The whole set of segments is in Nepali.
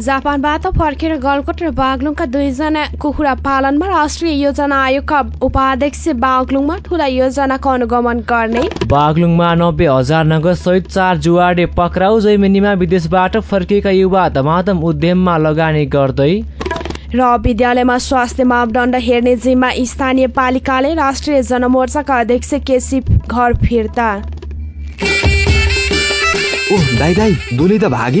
जापानबाट फर्केर गलकोट र बागलुङका दुईजना कुखुरा पालनमा राष्ट्रिय योजना आयोगका उपाध्यक्ष बागलुङमा ठुला योजनाको अनुगमन गर्ने। बागलुङमा नब्बे हजार नगद सहित चार जुवाडे पक्राउ जैमिनीमा विदेशबाट फर्किएका युवा धमाधम उद्यममा लगानी गर्दै। र विद्यालयमा स्वास्थ्य मापदण्ड हेर्ने जिम्मा स्थानीय पालिकाले राष्ट्रिय जनमोर्चाका अध्यक्ष केसी घर फिर्ता। ओह दाई दाई दुली त भागी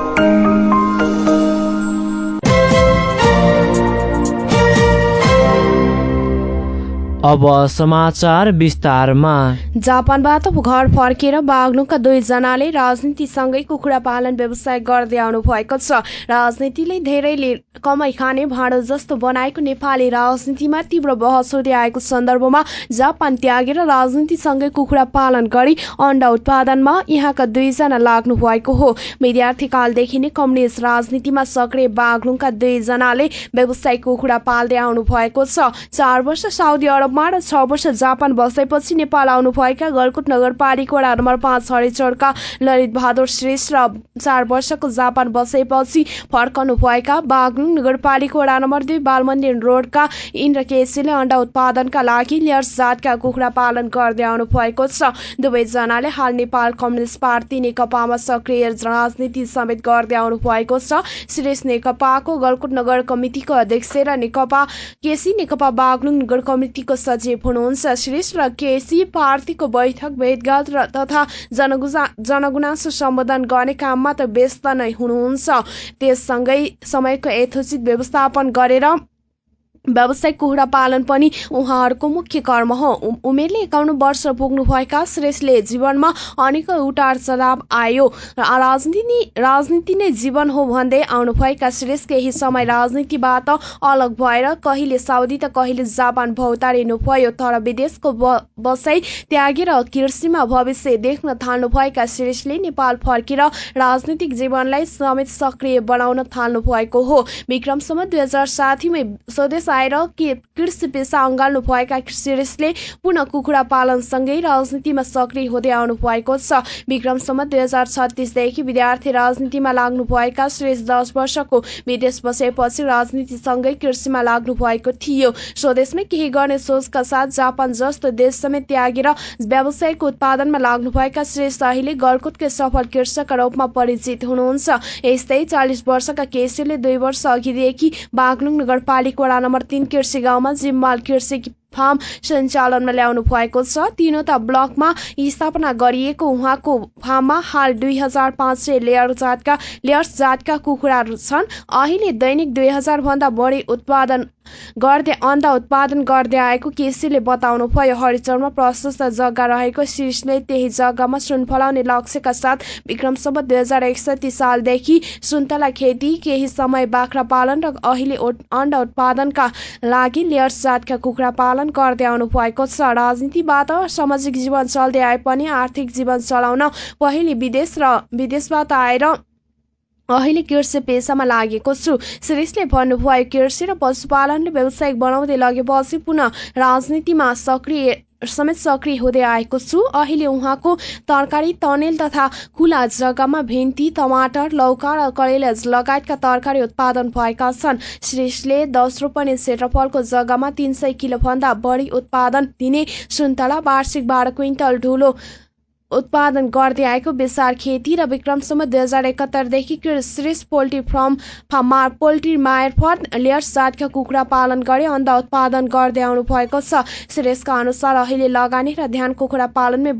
अब समाचार विस्तारमा। जापानबाट घर फर्केर बागलुङका दुईजनाले राजनीतिसँगै कुखुरा पालन व्यवसाय गर्दै आउनु भएको छ। राजनीतिले धेरैले कमाइ खाने भाँडो जस्तो बनाएको नेपाली राजनीतिमा तीव्र बहस हुँदै आएको सन्दर्भमा जापान त्यागेर राजनीतिसँगै कुखुरा पालन गरी अन्डा उत्पादनमा यहाँका दुईजना लाग्नु भएको हो। विद्यार्थी कालदेखि नै कम्युनिस्ट राजनीतिमा सक्रिय बागलुङका दुईजनाले व्यवसाय कुखुरा पाल्दै आउनु भएको छ। चार वर्ष साउदी अरब युरोपमा र छ वर्ष जापान बसेपछि नेपाल आउनुभएका गलकुट नगरपालिका वडा नम्बर पाँच हरिचौरका ललित बहादुर श्रेष्ठ र चार वर्षको जापान बसेपछि फर्कनु भएका बागलुङ नगरपालिका वडा नम्बर दुई बालमन्दिर रोडका इन्द्र केसीले अण्डा उत्पादनका लागि लेयर्स जातका कुखुरा पालन गर्दै आउनु भएको छ। दुवैजनाले हाल नेपाल कम्युनिस्ट पार्टी नेकपामा सक्रिय राजनीति समेत गर्दै आउनु भएको छ। श्रेष नेकपाको गलकुट नगर कमिटिको अध्यक्ष र नेकपा केसी नेकपा बागलुङ नगर कमिटिको सचिव हुनुहुन्छ। श्रेष र केसी पार्टीको बैठक भेटघाट र तथा जनगुजा जनगुनासो सम्बोधन गर्ने काममा त व्यस्त नै हुनुहुन्छ। त्यससँगै समयको यथोचित व्यवस्थापन गरेर व्यावसायिक कुखुरा पालन पनि उहाँहरूको मुख्य कर्म हो। उमेरले एकाउन्न वर्ष पुग्नुभएका श्रेष्ठले जीवनमा अनेक उटार चढाव आयो। राजनीति राजनीति नै जीवन हो भन्दै आउनुभएका श्रेष्ठ केही समय राजनीतिबाट अलग भएर कहिले साउदी त कहिले जापान भौतारिनु भयो तर विदेशको बसाई त्यागेर कृषिमा भविष्य देख्न थाल्नुभएका श्रेष्ठले नेपाल फर्केर राजनीतिक जीवनलाई समेत सक्रिय बनाउन थाल्नु भएको हो विक्रमसम्म दुई हजार साठीमै स्वदेश आएर के कृषि पेसा अँगाल्नु भएका श्रेष्ठले पुनः कुखुरा पालनसँगै राजनीतिमा सक्रिय हुँदै आउनु भएको छ। विक्रमसम्म दुई हजार छत्तिसदेखि विद्यार्थी राजनीतिमा लाग्नु भएका श्रेष्ठ दस वर्षको विदेश बसेपछि राजनीतिसँगै कृषिमा लाग्नु भएको थियो। स्वदेशमै केही गर्ने सोचका साथ जापान जस्तो देश समेत त्यागेर व्यावसायिक उत्पादनमा लाग्नुभएका श्रेष्ठ अहिले गलकुटकै सफल कृषकका रूपमा परिचित हुनुहुन्छ। यस्तै चालिस वर्षका केसीले दुई वर्ष अघिदेखि बागलुङ नगरपालिका वडा नम्बर तीन कृषि गाउँमा जिम्माल कृषि फार्म सञ्चालनमा ल्याउनु भएको छ। तिनवटा ब्लकमा स्थापना गरिएको उहाँको फार्ममा हाल दुई हजार पाँच सय लेयर जातका लेयर्स जातका कुखुराहरू छन्। अहिले दैनिक दुई हजार भन्दा बढी उत्पादन गर्दै अन्डा उत्पादन गर्दै आएको केसीले बताउनु भयो हरिचरमा प्रशस्त जग्गा रहेको शीर्षले त्यही जग्गामा सुन फलाउने लक्ष्यका साथ विक्रमसम्म दुई हजार एकसठी सालदेखि सुन्तला खेती केही समय बाख्रा पालन र अहिले अन्डा उत्पादनका लागि लेयर्स जातका कुखुरा पालन गर्दै आउनु भएको छ। राजनीतिबाट सामाजिक जीवन चल्दै आए पनि आर्थिक जीवन चलाउन पहिले विदेश र विदेशबाट आएर अहिले कृषि पेसामा लागेको छु। श्रेष्ठले भन्नुभयो कृषि र पशुपालनले व्यावसायिक बनाउँदै लगेपछि पुनः राजनीतिमा सक्रिय समेत सक्रिय हुँदै आएको छु। अहिले उहाँको तरकारी तनेल तथा खुला जग्गामा भिन्ती टमाटर लौका र करेला लगायतका तरकारी उत्पादन भएका छन्। श्रेष्ठले दस रोपनी क्षेत्रफलको जग्गामा तिन सय किलोभन्दा बढी उत्पादन दिने सुन्तला वार्षिक बाह्र क्विन्टल ठुलो उत्पादन गर्दै आएको विशाल खेती र विक्रमसम्म दुई हजार एकहत्तरदेखि श्रेष्ठ पोल्ट्री फार्म पोल्ट्री मार्फत लेयर्स जातका कुखुरा पालन गरी अन्डा उत्पादन गर्दै आउनु भएको छ। श्रेष्ठका अनुसार अहिले लगानी र ध्यान कुखुरा पालनमै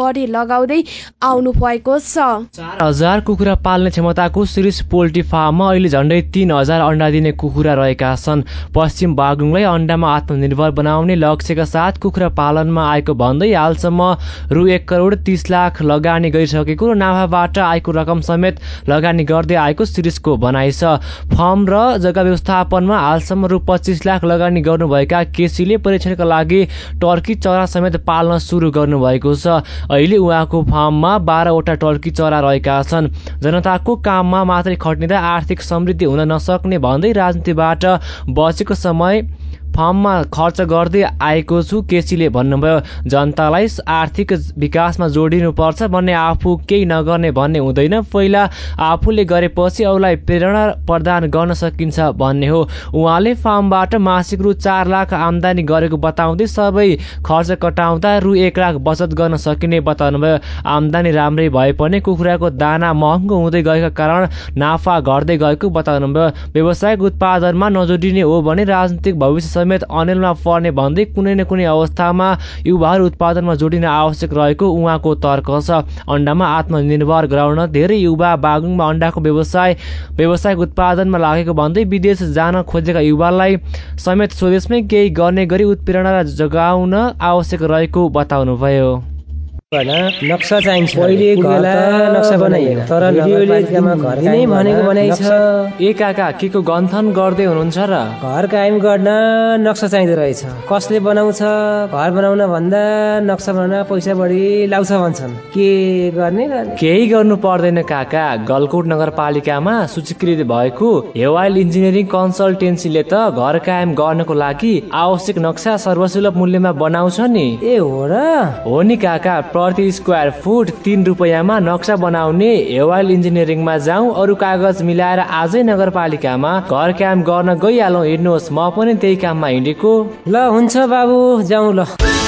बढी लगाउँदै आउनु भएको छ। चार हजार कुखुरा पाल्ने क्षमताको श्रेष्ठ पोल्ट्री फार्ममा अहिले झन्डै तिन हजार अन्डा दिने कुखुरा रहेका छन्। पश्चिम बागलुङलाई अन्डामा आत्मनिर्भर बनाउने लक्ष्यका साथ कुखुरा पालनमा आएको भन्दै हालसम्म रु एक करोड तिस लाख लगानी गरिसकेको र नाफाबाट आएको रकम समेत लगानी गर्दै आएको सिरिजको भनाइ छ। फर्म र जग्गा व्यवस्थापनमा हालसम्म रु पच्चिस लाख लगानी गर्नुभएका केसीले परीक्षणका लागि टर्की चरा समेत पाल्न सुरु गर्नुभएको छ। अहिले उहाँको फार्ममा बाह्रवटा टर्की चरा रहेका छन्। जनताको काममा मात्रै खटिँदा आर्थिक समृद्धि हुन नसक्ने भन्दै राजनीतिबाट बचेको समय फर्ममा खर्च गर्दै आएको छु केसीले भन्नुभयो। जनतालाई आर्थिक विकासमा जोडिनुपर्छ भन्ने आफू केही नगर्ने भन्ने हुँदैन। पहिला आफूले गरेपछि अरूलाई प्रेरणा प्रदान गर्न सकिन्छ भन्ने हो। उहाँले फार्मबाट मासिक रु चार लाख आमदानी गरेको बताउँदै सबै खर्च कटाउँदा रु एक लाख बचत गर्न सकिने बताउनुभयो। आमदानी राम्रै भए पनि कुखुराको दाना महँगो हुँदै गएका कारण नाफा घट्दै गएको बताउनुभयो। व्यावसायिक उत्पादनमा नजोडिने हो भने राजनीतिक भविष्य समेत अनिलमा पर्ने भन्दै कुनै न कुनै अवस्थामा युवाहरू उत्पादनमा जोडिन आवश्यक रहेको उहाँको तर्क छ। अन्डामा आत्मनिर्भर गराउन धेरै युवा बागुङमा अन्डाको व्यवसाय व्यावसायिक उत्पादनमा लागेको भन्दै विदेश जान खोजेका युवालाई समेत स्वदेशमै केही गर्ने गरी उत्प्रेरणा जगाउन आवश्यक रहेको बताउनुभयो। नक्सा चाहिन्छ। पहिले नक्सा बनाइएन तर नगरपालिकामा घर भनेको ए काका के को गन्थन गर्दै हुनुहुन्छ र? घर कायम गर्न नक्सा चाहिँदो रहेछ। कसले बनाउँछ? घर बनाउन भन्दा नक्सा बनाउन पैसा बढी लाउँछ भन्छन्। के गर्ने गर्ने केही गर्नु पर्दैन काका। गलकोट नगरपालिकामा सूचीकृत भएको हेवाइल इन्जिनियरिङ कन्सल्टेन्सीले त घर कायम गर्नको लागि आवश्यक नक्सा सर्वसुलभ मूल्यमा बनाउँछ नि। ए हो र? हो नि काका। प्रति स्क्वायर फुट तिन रुपियाँमा नक्सा बनाउने हेवाइल इन्जिनियरिङमा जाउँ अरू कागज मिलाएर आजै नगरपालिकामा घर काम गर्न गइहालौँ। हेर्नुहोस् म पनि त्यही काममा हिँडेको। ल हुन्छ बाबु जाउँ ल।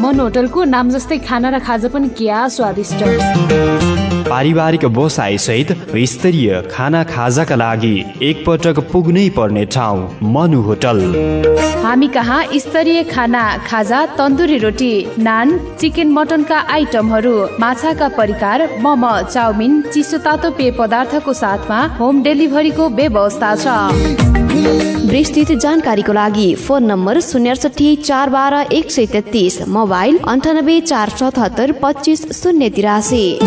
मन होटलको नाम जस्तै खाना र खाजा पनि क्या स्वादिष्ट। पारिवारिक बसाइ सहित स्तरीय खाना खाजाका लागि एकपटक पुग्नै पर्ने ठाउँ मनु होटल। हामी कहाँ स्तरीय खाना खाजा तन्दुरी रोटी नान चिकन मटनका आइटमहरू माछाका परिकार मोमो चाउमिन चिसो तातो पेय पदार्थको साथमा होम डेलिभरीको व्यवस्था छ। विस्तृत जानकारीको लागि फोन नम्बर शून्य चार बाह्र एक सय तेत्तिस मोबाइल अन्ठानब्बे चार सतहत्तर पच्चिस शून्य तिरासी।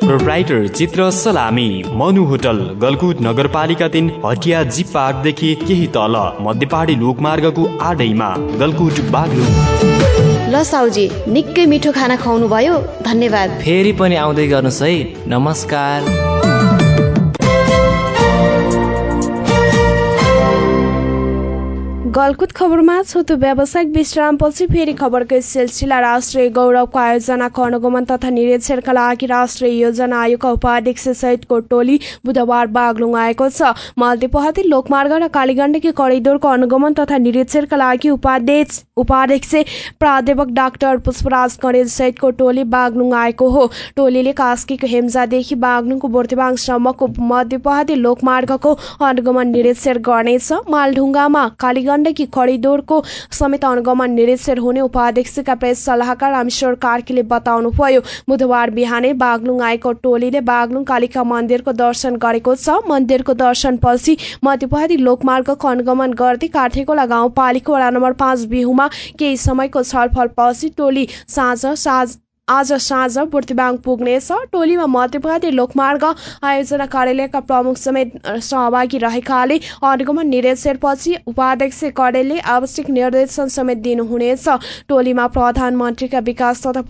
प्रोप्राइटर चित्र सलामी मनु होटल गलकुट नगरपालिका तिन हटिया जी पार्कदेखि केही तल मध्यपाडी लोकमार्गको आडैमा गलकुट बागलुङ। ल साउजी निकै मिठो खाना खुवाउनु भयो धन्यवाद। फेरि पनि आउँदै गर्नुहोस् है नमस्कार। गलकुत खबरमा छोटो व्यावसायिक विश्रामपछि फेरि खबरको सिलसिला राष्ट्रिय गौरवको आयोजनाको अनुगमन तथा निरीक्षणका लागि राष्ट्रिय योजना आयोगका उपाध्यक्ष सहितको टोली बुधबार बागलुङ आएको छ। मल्तीपहती लोकमार्ग र कालीगण्डकी करिडोरको अनुगमन तथा निरीक्षणका लागि उपाध्यक्ष उपाध्यक्ष प्राध्यापक डाक्टर पुष्पराज कणेल सहितको टोली बागलुङ आएको हो। टोलीले कास्कीको हेम्जादेखि बागलुङको बोर्तेबाङसम्मको मध्यपहती लोकमार्गको अनुगमन निरीक्षण गर्नेछ। मालढुङ्गामा कालीगण्ड गण्डकी करिडोरको समेत अनुगमन निरीक्षण हुने उपाध्यक्षका प्रेस सल्लाहकार रामेश्वर कार्कीले बताउनुभयो बुधबार बिहानै बागलुङ आएको टोलीले बागलुङ कालिका मन्दिरको दर्शन गरेको छ। मन्दिरको दर्शनपछि मध्यपहाडी लोकमार्गको अनुगमन गर्दै काठेकोला गाउँपालिका वडा नम्बर पाँच बिहुमा केही समयको छलफलपछि टोली साँझ साँझ आज साँझ बुर्तिबाङ पुग्नेछ टोलीमा मध्यपहाडी लोकमार्ग आयोजना कार्यालयका प्रमुख समेत सहभागी रहेकाले अनुगमन निरीक्षणपछि उपाध्यक्ष कडेलले आवश्यक निर्देशन समेत दिनुहुनेछ। टोलीमा प्रधानमन्त्रीका विकास तथा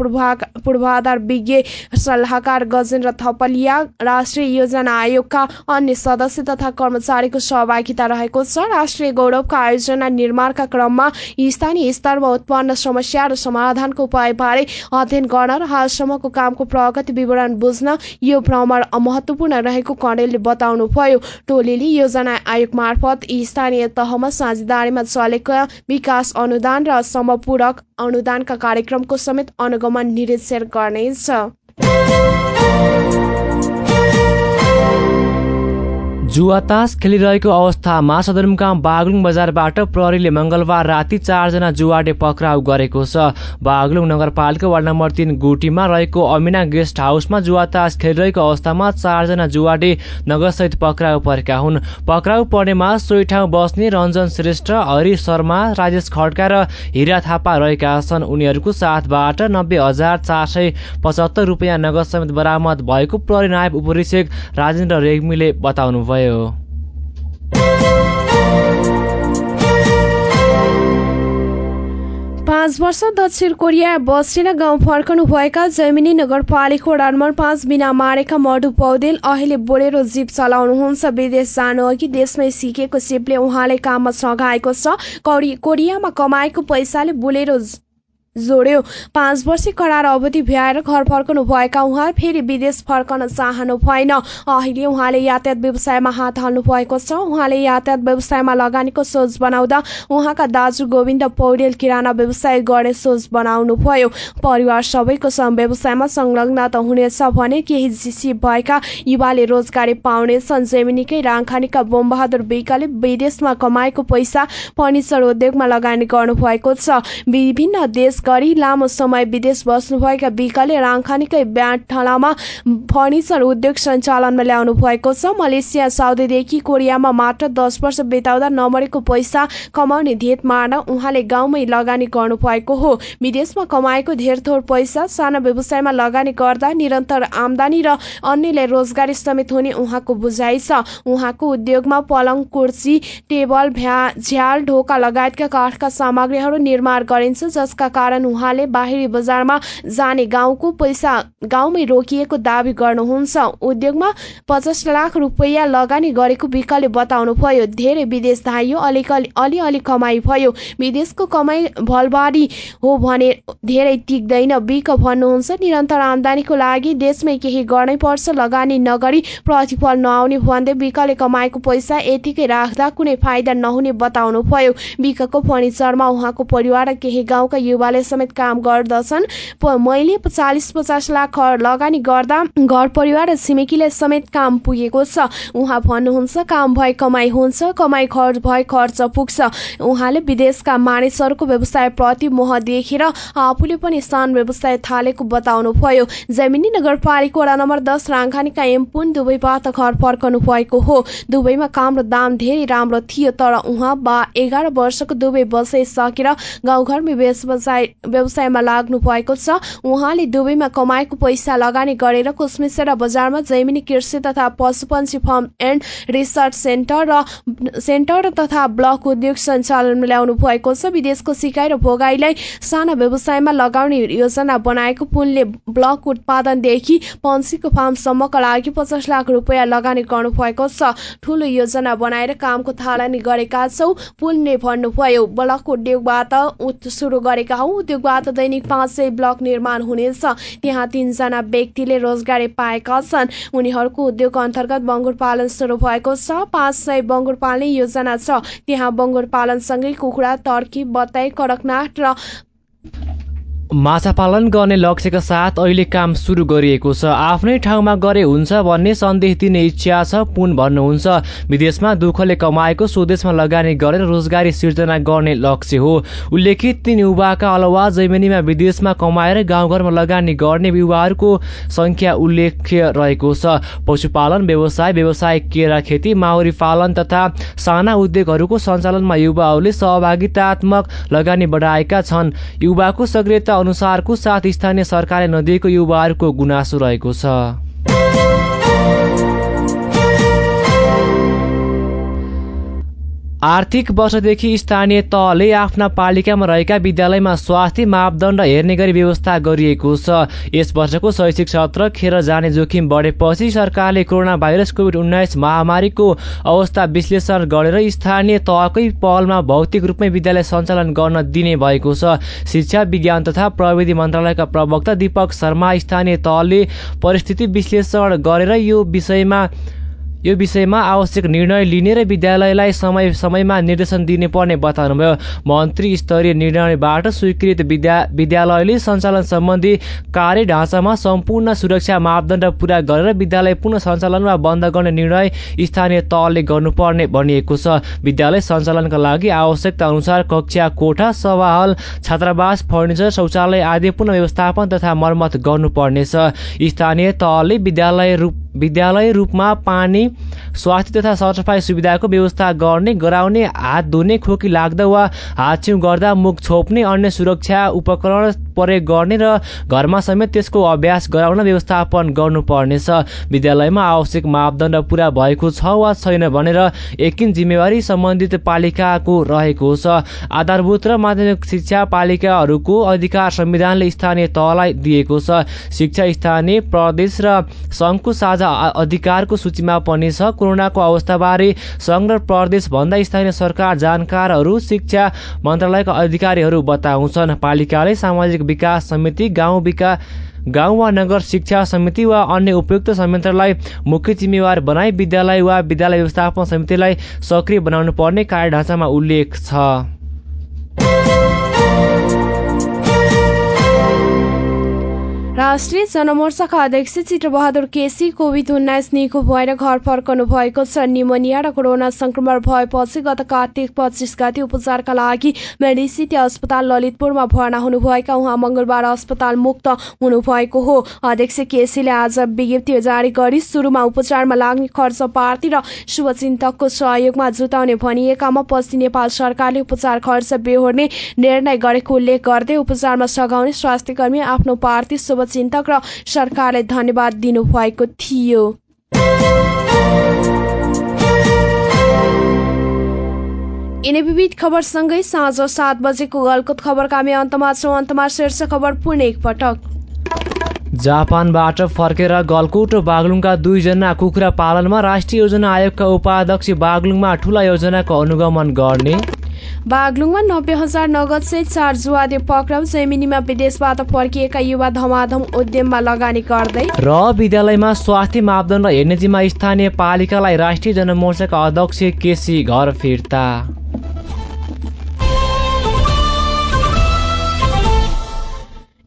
पूर्वाधार विज्ञ सल्लाहकार गजेन्द्र थपलिया राष्ट्रिय योजना आयोगका अन्य सदस्य तथा कर्मचारीको सहभागिता रहेको छ। राष्ट्रिय गौरवका आयोजना निर्माणका क्रममा स्थानीय स्तरमा उत्पन्न समस्या र समाधानको उपायबारे अध्ययन गर्न र हालसम्मको कामको प्रगति विवरण बुझ्न यो भ्रमण महत्वपूर्ण रहेको कणेलले बताउनुभयो। टोलीले योजना आयोग मार्फत स्थानीय तहमा साझेदारीमा चलेका विकास अनुदान र समपूरक अनुदानका कार्यक्रमको समेत अनुगमन निरीक्षण गर्नेछ। जुवातास खेलिरहेको अवस्थामा सदरमुकाम बागलुङ बजारबाट प्रहरीले मङ्गलबार राति चारजना जुवाडे पक्राउ गरेको छ। बागलुङ नगरपालिका वार्ड नम्बर तिन गुटीमा रहेको अमिना गेस्ट हाउसमा जुवातास खेलिरहेको अवस्थामा चारजना जुवाडे नगरसहित पक्राउ परेका हुन्। पक्राउ पर्नेमा सोही ठाउँ बस्ने रञ्जन श्रेष्ठ हरि शर्मा राजेश खड्का र हिरा थापा रहेका छन्। उनीहरूको साथबाट नब्बे हजार चार सय पचहत्तर रुपियाँ नगद समेत बरामद भएको प्रहरी नायब उपरीक्षक राजेन्द्र रेग्मीले बताउनुभयो। भयो पाँच वर्ष दक्षिण कोरिया बसेर गाउँ फर्कनु भएका जैमिनी नगरपालिका वडा नम्बर पाँच बिना मारेका मधु पौडेल अहिले बोलेरो जीप चलाउनुहुन्छ। विदेश जानु अघि देशमै सिकेको सिपले उहाँले काममा सघाएको छ। कोरियामा कमाएको पैसाले बोलेरो जोड्यो। पाँच वर्ष करार अवधि भ्याएर घर फर्कनु भएका उहाँ फेरि विदेश फर्कन चाहनु भएन। अहिले उहाँले यातायात व्यवसायमा हात हाल्नु भएको छ। उहाँले यातायात व्यवसायमा लगानीको सोच बनाउँदा उहाँका दाजु गोविन्द पौडेल किराना व्यवसाय गर्ने सोच बनाउनु भयो। परिवार सबैको व्यवसायमा संलग्न त हुनेछ भने केही सिप भएका युवाले रोजगारी पाउनेछन् जेमिनीकै राङखानीका बोमबहादुर विकले विदेशमा कमाएको पैसा फर्निचर उद्योगमा लगानी गर्नुभएको छ। विभिन्न देश गरी लामो समय विदेश बस्नुभएका विकले राङखानीकै ब्याटथलामा फर्निचर उद्योग सञ्चालनमा ल्याउनु भएको छ। मलेसिया साउदीदेखि कोरियामा मात्र दस वर्ष बिताउँदा नमरेको पैसा कमाउने धेत मार्न उहाँले गाउँमै लगानी गर्नुभएको हो। विदेशमा कमाएको धेर थोर पैसा साना व्यवसायमा लगानी गर्दा निरन्तर आमदानी र अन्यलाई रोजगारी समेत हुने उहाँको बुझाइ छ। उहाँको उद्योगमा पलङ कुर्सी टेबल भ्या झ्याल ढोका लगायतका काठका सामग्रीहरू निर्माण गरिन्छ जसका कारण कारण उहाँले बाहिरी बजारमा जाने गाउँको पैसा गाउँमै रोकिएको दावी गर्नुहुन्छ। उद्योगमा पचास लाख रुपियाँ लगानी गरेको विकले बताउनु भयो धेरै विदेश धाइयो अलिकलि अलिअलि कमाई भयो। विदेशको कमाई भलबारी हो भने धेरै टिक्दैन। बिक भन्नुहुन्छ निरन्तर आमदानीको लागि देशमै केही गर्नै पर्छ। लगानी नगरी प्रतिफल नआउने भन्दै बिकले कमाएको पैसा यतिकै राख्दा कुनै फाइदा नहुने बताउनु भयो बिकको फर्निचरमा उहाँको परिवार र केही गाउँका युवाले समेत काम गर्दछन्। मैले चालिस पचास लाख लगानी गर्दा घर परिवार र छिमेकीले समेत काम पुगेको छ। उहाँ भन्नुहुन्छ काम भए कमाई हुन्छ कमाई खर्च भए खर्च पुग्छ। उहाँले विदेशका मानिसहरूको व्यवसाय प्रति मोह देखेर आफूले पनि स्थान व्यवसाय थालेको बताउनु भयो जमिनी नगरपालिका वडा नम्बर दस राङखानीका एमपुन दुवैबाट घर फर्कनु भएको हो। दुवैमा काम र दाम धेरै राम्रो थियो तर उहाँ बा एघार वर्षको दुवै बसाइसकेर गाउँघरमै व्यवसाय व्यवसायमा लाग्नु भएको छ। उहाँले दुवैमा कमाएको पैसा लगानी गरेर कुसमिसेरा बजारमा जैमिनी कृषि तथा पशुपन्छी फार्म एन्ड रिसर्च सेन्टर र सेन्टर तथा ब्लक उद्योग सञ्चालन ल्याउनु भएको छ। विदेशको सिकाइ र भोगाईलाई साना व्यवसायमा लगाउने योजना बनाएको पुनले ब्लक उत्पादनदेखि पन्छीको फार्मसम्मका लागि पचास लाख रुपियाँ लगानी गर्नु भएको छ। ठुलो योजना बनाएर कामको थालनी गरेका छौ पुनले भन्नुभयो ब्लक उद्योगबाट सुरु गरेका हौ। उद्योगबाट दैनिक पाँच सय ब्लक निर्माण हुनेछ। त्यहाँ तिनजना व्यक्तिले रोजगारी पाएका छन्। उनीहरूको उद्योग अन्तर्गत बङ्गुर पालन सुरु भएको छ। पाँच सय बङ्गुर पाल्ने योजना छ। त्यहाँ बङ्गुर पालनसँगै कुखुरा टर्की बताई कडकनाथ र माछा पालन गर्ने लक्ष्यका साथ अहिले काम सुरु गरिएको छ। आफ्नै ठाउँमा गरे हुन्छ भन्ने सन्देश दिने इच्छा छ पुन भन्नुहुन्छ। विदेशमा दुःखले कमाएको स्वदेशमा लगानी गरेर रोजगारी सिर्जना गर्ने लक्ष्य हो। उल्लेखित तीन युवाका अलावा जैमिनीमा विदेशमा कमाएर गाउँघरमा लगानी गर्ने युवाहरूको सङ्ख्या उल्लेख्य रहेको छ। पशुपालन व्यवसाय व्यवसाय केरा खेती माउरी पालन तथा साना उद्योगहरूको सञ्चालनमा युवाहरूले सहभागितात्मक लगानी बढाएका छन्। युवाको सक्रियता अनुसारको साथ स्थानीय सरकारले नदिएको युवाहरूको गुनासो रहेको छ। आर्थिक वर्षदेखि स्थानीय तहले आफ्ना पालिकामा रहेका विद्यालयमा स्वास्थ्य मापदण्ड हेर्ने गरी व्यवस्था गरिएको छ। यस वर्षको शैक्षिक सत्र खेर जाने जोखिम बढेपछि सरकारले कोरोना भाइरस कोभिड उन्नाइस महामारीको अवस्था विश्लेषण गरेर स्थानीय तहकै पहलमा भौतिक रूपमै विद्यालय सञ्चालन गर्न दिने भएको छ। शिक्षा विज्ञान तथा प्रविधि मन्त्रालयका प्रवक्ता दीपक शर्मा स्थानीय तहले परिस्थिति विश्लेषण गरेर यो विषयमा यो विषयमा आवश्यक निर्णय लिने र विद्यालयलाई समय समयमा निर्देशन दिने पर्ने बताउनुभयो। मन्त्री स्तरीय निर्णयबाट स्वीकृत विद्या विद्यालयले सञ्चालन सम्बन्धी कार्य ढाँचामा सम्पूर्ण सुरक्षा मापदण्ड पुरा गरेर विद्यालय पुनः सञ्चालन वा बन्द गर्ने निर्णय स्थानीय तहले गर्नुपर्ने भनिएको छ। विद्यालय सञ्चालनका लागि आवश्यकता अनुसार कक्षा कोठा सभाहल छात्रावास फर्निचर शौचालय आदि पुनः व्यवस्थापन तथा मर्मत गर्नुपर्नेछ। स्थानीय तहले विद्यालय रूप विद्यालय रूपमा पानी स्वास्थ्य तथा सरसफाइ सुविधाको व्यवस्था गर्ने गराउने हात धुने खोकी लाग्दा वा हात गर्दा मुख छोप्ने अन्य सुरक्षा उपकरण प्रयोग गर्ने र घरमा समेत त्यसको अभ्यास गराउन व्यवस्थापन गर्नुपर्नेछ। विद्यालयमा आवश्यक मापदण्ड पुरा भएको छ वा छैन भनेर एकिन जिम्मेवारी सम्बन्धित पालिकाको रहेको छ। आधारभूत र माध्यमिक शिक्षा पालिकाहरूको अधिकार संविधानले स्थानीय तहलाई दिएको छ। शिक्षा स्थानीय प्रदेश र सङ्घको साझा अधिकारको सूचीमा पनि छ। कोरोनाको अवस्थाबारे सङ्घ प्रदेश भन्दा स्थानीय सरकार जानकारहरू शिक्षा मन्त्रालयका अधिकारीहरू बताउँछन्। पालिकाले सामाजिक विकास समिति गाउँ विकास गाउँ वा नगर शिक्षा समिति वा अन्य उपयुक्त संयन्त्रलाई मुख्य जिम्मेवार बनाई विद्यालय वा विद्यालय व्यवस्थापन समितिलाई सक्रिय बनाउनु पर्ने कार्यढाँचामा उल्लेख छ। राष्ट्रिय जनमोर्चाका अध्यक्ष चित्रबहादुर केसी कोभिड उन्नाइस निको भएर घर फर्कनु भएको छ। निमोनिया र कोरोना संक्रमण भएपछि गत कार्तिक पच्चिस गति उपचारका लागि मेडिसिटी अस्पताल ललितपुरमा भर्ना हुनुभएका उहाँ मङ्गलबार अस्पताल मुक्त हुनुभएको हो। अध्यक्ष केसीले आज विज्ञप्ति जारी गरी सुरुमा उपचारमा लाग्ने खर्च पार्टी र शुभचिन्तकको सहयोगमा जुटाउने भनिएकामा पछि नेपाल सरकारले उपचार खर्च बेहोर्ने निर्णय गरेको उल्लेख गर्दै उपचारमा सघाउने स्वास्थ्यकर्मी आफ्नो पार्टी शुभ चिन्तक र सरकारले धन्यवाद दिनुभएको थियो। यिनै विविध खबरसँगै साँझ सात बजेको गलकुत खबरका हामी अन्तमा छौँ। अन्तमा शीर्ष खबर पुनः एकपटक जापानबाट फर्केर गलकुट बागलुङका दुईजना कुखुरा पालनमा राष्ट्रिय योजना आयोगका उपाध्यक्ष बागलुङमा ठुला योजनाको अनुगमन गर्ने बागलुङमा नब्बे हजार नगद सहित चार जुवादे पक्राउ जैमिनीमा विदेशबाट फर्किएका युवा धमाधम उद्यममा लगानी गर्दै र विद्यालयमा स्वास्थ्य मापदण्ड हेर्ने जिम्मा स्थानीय पालिकालाई राष्ट्रिय जनमोर्चाका अध्यक्ष केसी घर फिर्ता।